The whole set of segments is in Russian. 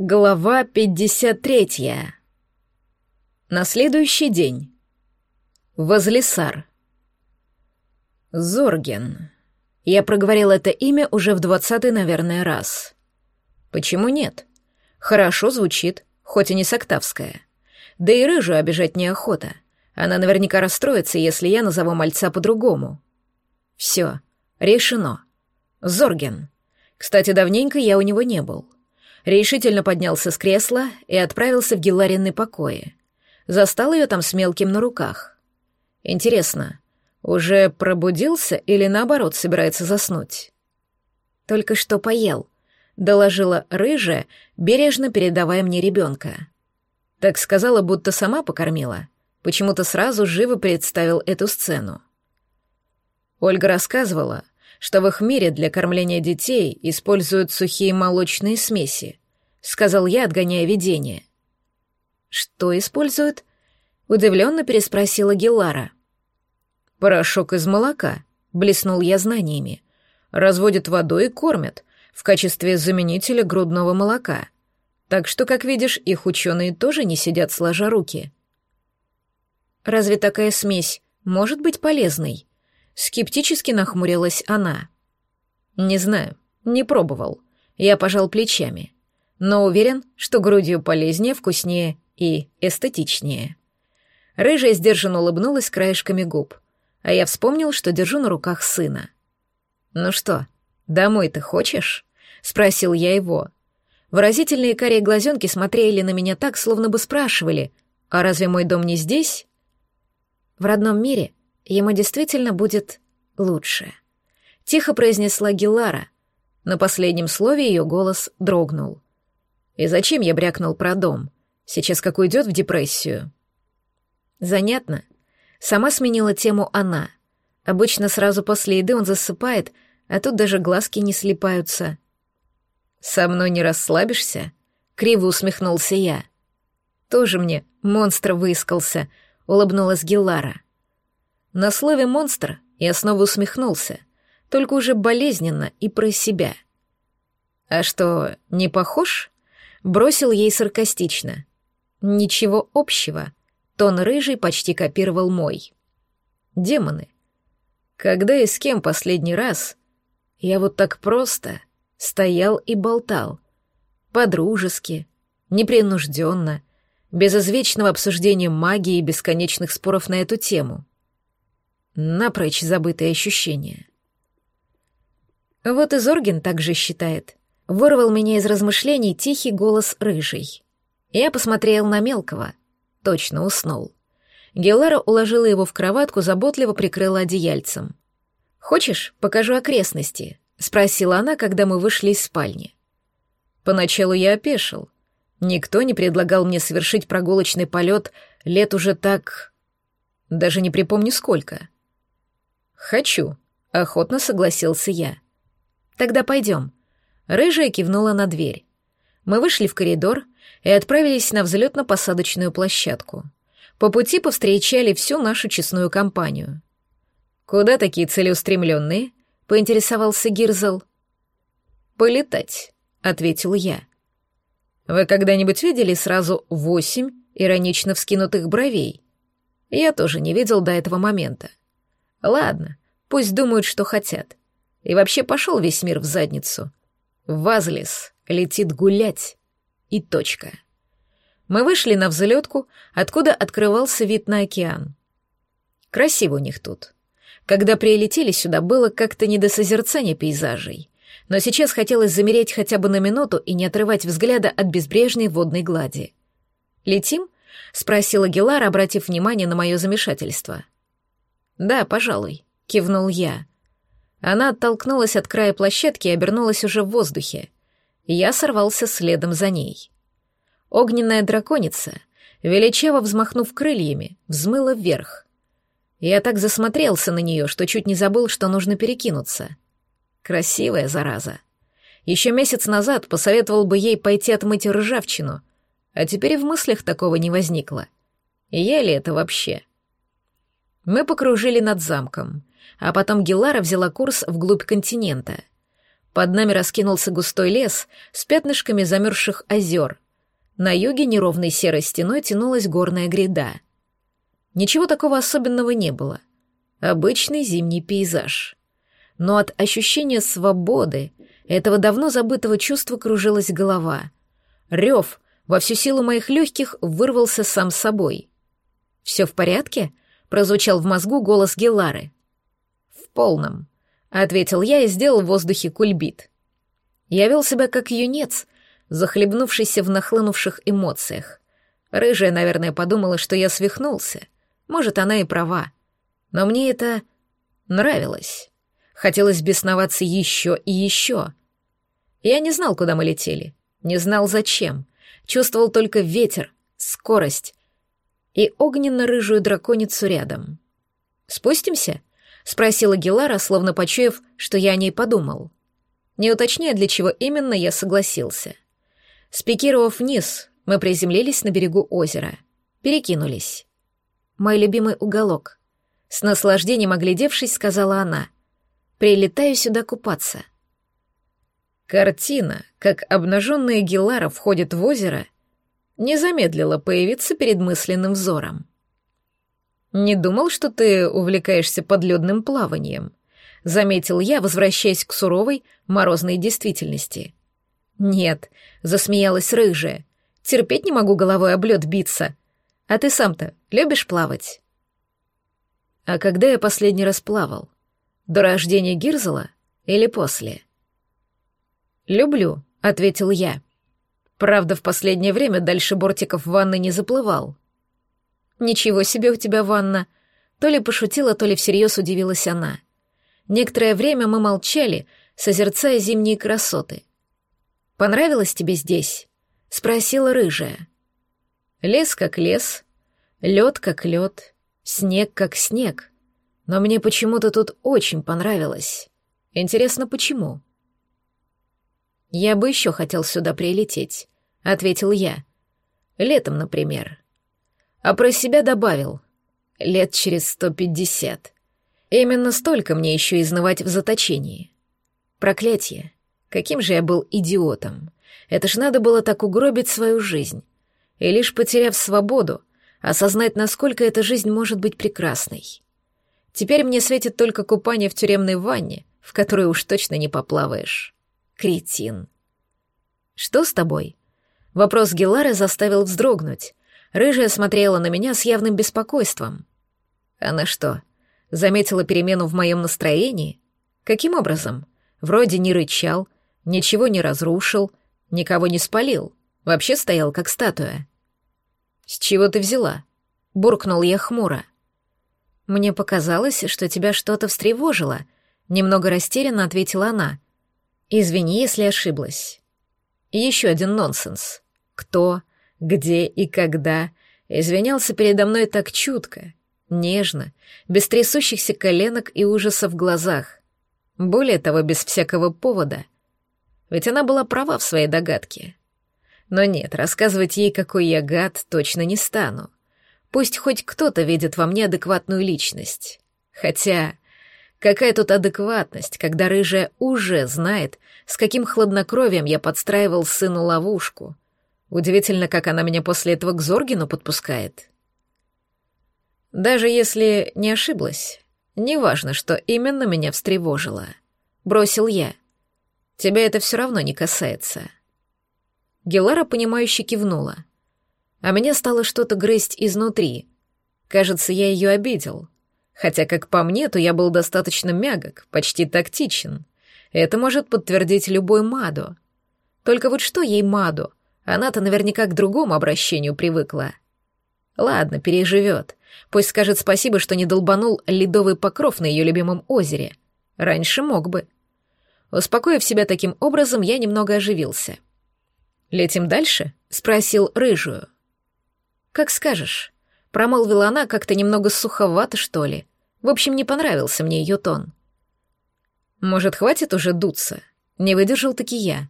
Глава 53. На следующий день. Возлесар. Зорген. Я проговорил это имя уже в двадцатый, наверное, раз. Почему нет? Хорошо звучит, хоть и не соктавская. Да и рыжую обижать неохота. Она наверняка расстроится, если я назову мальца по-другому. Все, решено. Зорген. Кстати, давненько я у него не был. Решительно поднялся с кресла и отправился в Геларинный покои. Застал ее там с мелким на руках. Интересно, уже пробудился или наоборот собирается заснуть? Только что поел, доложила рыжая, бережно передавая мне ребенка. Так сказала, будто сама покормила. Почему-то сразу живо представил эту сцену. Ольга рассказывала, что в их мире для кормления детей используют сухие молочные смеси, сказал я, отгоняя видение. Что используют? Удивленно переспросила Геллара. Порошок из молока, блеснул я знаниями. Разводят водой и кормят в качестве заменителя грудного молока. Так что, как видишь, их ученые тоже не сидят сложа руки. Разве такая смесь может быть полезной? Скептически нахмурилась она. «Не знаю, не пробовал. Я пожал плечами. Но уверен, что грудью полезнее, вкуснее и эстетичнее». Рыжая сдержанно улыбнулась краешками губ, а я вспомнил, что держу на руках сына. «Ну что, домой ты хочешь?» — спросил я его. Выразительные карие глазенки смотрели на меня так, словно бы спрашивали, «А разве мой дом не здесь?» В родном мире ему действительно будет лучше. Тихо произнесла Гилара. На последнем слове ее голос дрогнул. И зачем я брякнул про дом? Сейчас как уйдет в депрессию. Занятно. Сама сменила тему она. Обычно сразу после еды он засыпает, а тут даже глазки не слипаются. «Со мной не расслабишься?» — криво усмехнулся я. «Тоже мне монстр выискался», — улыбнулась Гиллара. На слове «монстр» я снова усмехнулся, только уже болезненно и про себя. «А что, не похож?» — бросил ей саркастично. «Ничего общего». Тон рыжий почти копировал мой. «Демоны. Когда и с кем последний раз я вот так просто стоял и болтал, по-дружески, непринужденно, без извечного обсуждения магии и бесконечных споров на эту тему напрочь забытые ощущения. Вот и Зоргин также считает. Вырвал меня из размышлений тихий голос рыжий. Я посмотрел на мелкого. Точно уснул. Гелара уложила его в кроватку, заботливо прикрыла одеяльцем. «Хочешь, покажу окрестности?» — спросила она, когда мы вышли из спальни. Поначалу я опешил. Никто не предлагал мне совершить прогулочный полет лет уже так... Даже не припомню сколько. «Хочу», — охотно согласился я. «Тогда пойдем». Рыжая кивнула на дверь. Мы вышли в коридор и отправились на взлетно-посадочную площадку. По пути повстречали всю нашу честную компанию. «Куда такие целеустремленные?» — поинтересовался Гирзл. «Полетать», — ответил я. «Вы когда-нибудь видели сразу восемь иронично вскинутых бровей?» Я тоже не видел до этого момента. Ладно, пусть думают, что хотят. И вообще пошел весь мир в задницу. Вазлис летит гулять. И точка. Мы вышли на взлетку, откуда открывался вид на океан. Красиво у них тут. Когда прилетели сюда, было как-то не до созерцания пейзажей. Но сейчас хотелось замереть хотя бы на минуту и не отрывать взгляда от безбрежной водной глади. «Летим?» — спросила Гелара, обратив внимание на мое замешательство. — «Да, пожалуй», — кивнул я. Она оттолкнулась от края площадки и обернулась уже в воздухе. Я сорвался следом за ней. Огненная драконица, величаво взмахнув крыльями, взмыла вверх. Я так засмотрелся на нее, что чуть не забыл, что нужно перекинуться. Красивая зараза. Еще месяц назад посоветовал бы ей пойти отмыть ржавчину, а теперь в мыслях такого не возникло. Я ли это вообще? Мы покружили над замком, а потом Гелара взяла курс вглубь континента. Под нами раскинулся густой лес с пятнышками замерзших озер. На юге неровной серой стеной тянулась горная гряда. Ничего такого особенного не было. Обычный зимний пейзаж. Но от ощущения свободы, этого давно забытого чувства кружилась голова. Рев во всю силу моих легких вырвался сам собой. «Все в порядке?» — прозвучал в мозгу голос Геллары. «В полном», — ответил я и сделал в воздухе кульбит. Я вел себя как юнец, захлебнувшийся в нахлынувших эмоциях. Рыжая, наверное, подумала, что я свихнулся. Может, она и права. Но мне это нравилось. Хотелось бесноваться еще и еще. Я не знал, куда мы летели, не знал, зачем. Чувствовал только ветер, скорость, и огненно-рыжую драконицу рядом. «Спустимся?» — спросила Гелара, словно почуяв, что я о ней подумал. Не уточняя, для чего именно, я согласился. Спикировав вниз, мы приземлились на берегу озера. Перекинулись. «Мой любимый уголок», — с наслаждением оглядевшись, сказала она. «Прилетаю сюда купаться». Картина, как обнаженная Гелара входит в озеро — не замедлила появиться перед мысленным взором. «Не думал, что ты увлекаешься подледным плаванием», — заметил я, возвращаясь к суровой, морозной действительности. «Нет», — засмеялась рыжая, — «терпеть не могу головой об лед биться. А ты сам-то любишь плавать?» «А когда я последний раз плавал? До рождения Гирзела или после?» «Люблю», — ответил я. Правда, в последнее время дальше бортиков ванны не заплывал. «Ничего себе у тебя ванна!» То ли пошутила, то ли всерьез удивилась она. Некоторое время мы молчали, созерцая зимние красоты. «Понравилось тебе здесь?» — спросила рыжая. Лес как лес, лед как лед, снег как снег. Но мне почему-то тут очень понравилось. Интересно, почему?» «Я бы еще хотел сюда прилететь», — ответил я. «Летом, например». А про себя добавил. «Лет через сто пятьдесят. Именно столько мне еще изнывать в заточении. Проклятие. Каким же я был идиотом. Это ж надо было так угробить свою жизнь. И лишь потеряв свободу, осознать, насколько эта жизнь может быть прекрасной. Теперь мне светит только купание в тюремной ванне, в которой уж точно не поплаваешь. Кретин. «Что с тобой?» Вопрос Гелары заставил вздрогнуть. Рыжая смотрела на меня с явным беспокойством. Она что, заметила перемену в моем настроении? Каким образом? Вроде не рычал, ничего не разрушил, никого не спалил, вообще стоял как статуя. «С чего ты взяла?» — буркнул я хмуро. «Мне показалось, что тебя что-то встревожило», — немного растерянно ответила она. Извини, если ошиблась. Еще один нонсенс. Кто, где и когда извинялся передо мной так чутко, нежно, без трясущихся коленок и ужаса в глазах. Более того, без всякого повода. Ведь она была права в своей догадке. Но нет, рассказывать ей, какой я гад, точно не стану. Пусть хоть кто-то видит во мне адекватную личность. Хотя Какая тут адекватность, когда рыжая уже знает, с каким хладнокровием я подстраивал сыну ловушку. Удивительно, как она меня после этого к Зоргину подпускает. Даже если не ошиблась, неважно, что именно меня встревожило. Бросил я. Тебя это все равно не касается. Гелара, понимающе кивнула. А меня стало что-то грызть изнутри. Кажется, я ее обидел. Хотя, как по мне, то я был достаточно мягок, почти тактичен. Это может подтвердить любой Маду. Только вот что ей Маду? Она-то наверняка к другому обращению привыкла. Ладно, переживет. Пусть скажет спасибо, что не долбанул ледовый покров на ее любимом озере. Раньше мог бы. Успокоив себя таким образом, я немного оживился. «Летим дальше?» — спросил рыжую. «Как скажешь». Промолвила она как-то немного суховато, что ли. В общем, не понравился мне ее тон. «Может, хватит уже дуться?» Не выдержал таки я.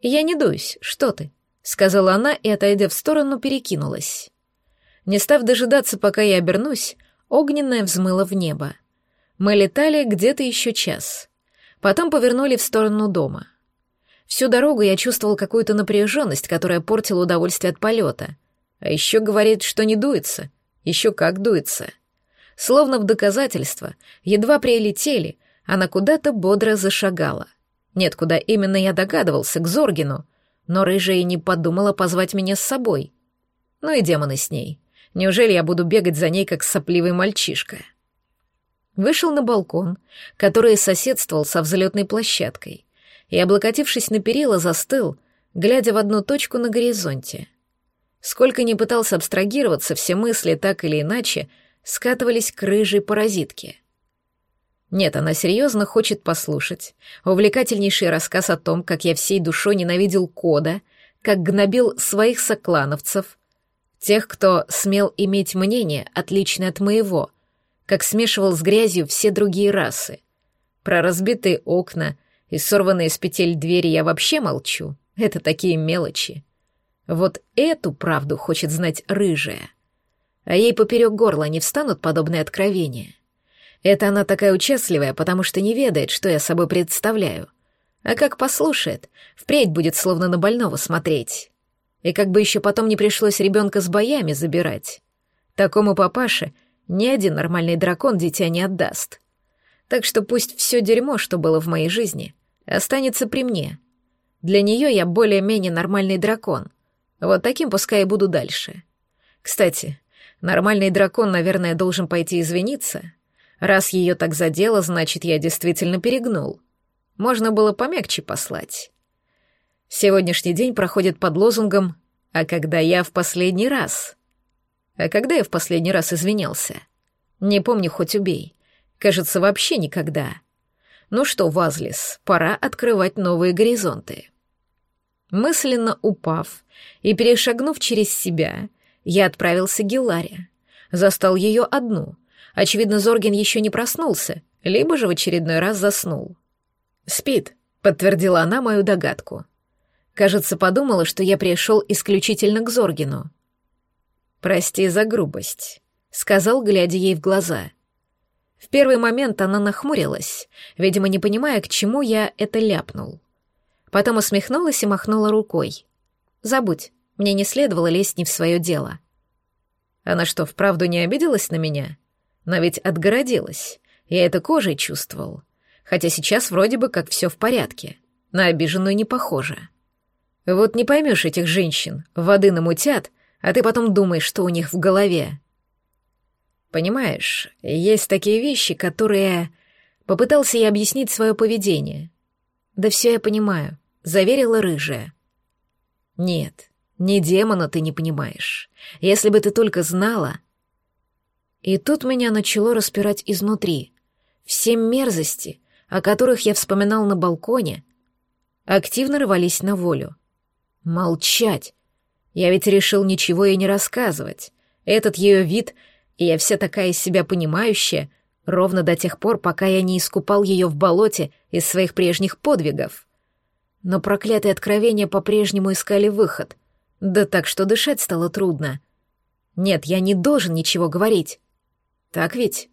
«Я не дуюсь, что ты?» — сказала она и, отойдя в сторону, перекинулась. Не став дожидаться, пока я обернусь, огненная взмыла в небо. Мы летали где-то еще час. Потом повернули в сторону дома. Всю дорогу я чувствовал какую-то напряженность, которая портила удовольствие от полета. А еще говорит, что не дуется. Еще как дуется. Словно в доказательство, едва прилетели, она куда-то бодро зашагала. Нет, куда именно я догадывался, к Зоргину, но рыжая не подумала позвать меня с собой. Ну и демоны с ней. Неужели я буду бегать за ней, как сопливый мальчишка? Вышел на балкон, который соседствовал со взлетной площадкой, и, облокотившись на перила, застыл, глядя в одну точку на горизонте. Сколько ни пытался абстрагироваться, все мысли так или иначе скатывались к рыжей паразитке. Нет, она серьезно хочет послушать увлекательнейший рассказ о том, как я всей душой ненавидел Кода, как гнобил своих соклановцев, тех, кто смел иметь мнение, отличное от моего, как смешивал с грязью все другие расы. Про разбитые окна и сорванные с петель двери я вообще молчу. Это такие мелочи. Вот эту правду хочет знать рыжая. А ей поперек горла не встанут подобные откровения. Это она такая участливая, потому что не ведает, что я собой представляю. А как послушает, впредь будет словно на больного смотреть. И как бы еще потом не пришлось ребенка с боями забирать. Такому папаше ни один нормальный дракон дитя не отдаст. Так что пусть все дерьмо, что было в моей жизни, останется при мне. Для нее я более-менее нормальный дракон. Вот таким пускай и буду дальше. Кстати, нормальный дракон, наверное, должен пойти извиниться. Раз ее так задело, значит, я действительно перегнул. Можно было помягче послать. Сегодняшний день проходит под лозунгом «А когда я в последний раз?» А когда я в последний раз извинялся? Не помню, хоть убей. Кажется, вообще никогда. Ну что, Вазлис, пора открывать новые горизонты. Мысленно упав и перешагнув через себя, я отправился к Геларе. Застал ее одну. Очевидно, Зоргин еще не проснулся, либо же в очередной раз заснул. «Спит», — подтвердила она мою догадку. Кажется, подумала, что я пришел исключительно к Зоргину. «Прости за грубость», — сказал, глядя ей в глаза. В первый момент она нахмурилась, видимо, не понимая, к чему я это ляпнул. Потом усмехнулась и махнула рукой. «Забудь, мне не следовало лезть не в свое дело». Она что, вправду не обиделась на меня? Но ведь отгородилась. Я это кожей чувствовал. Хотя сейчас вроде бы как все в порядке. На обиженную не похоже. Вот не поймешь этих женщин. Воды намутят, а ты потом думаешь, что у них в голове. Понимаешь, есть такие вещи, которые... Попытался я объяснить свое поведение. Да все я понимаю, заверила рыжая. Нет, ни демона ты не понимаешь. Если бы ты только знала... И тут меня начало распирать изнутри. Все мерзости, о которых я вспоминал на балконе, активно рвались на волю. Молчать, я ведь решил ничего ей не рассказывать. Этот ее вид, и я вся такая из себя понимающая, ровно до тех пор, пока я не искупал ее в болоте из своих прежних подвигов. Но проклятые откровения по-прежнему искали выход. Да так, что дышать стало трудно. Нет, я не должен ничего говорить. Так ведь?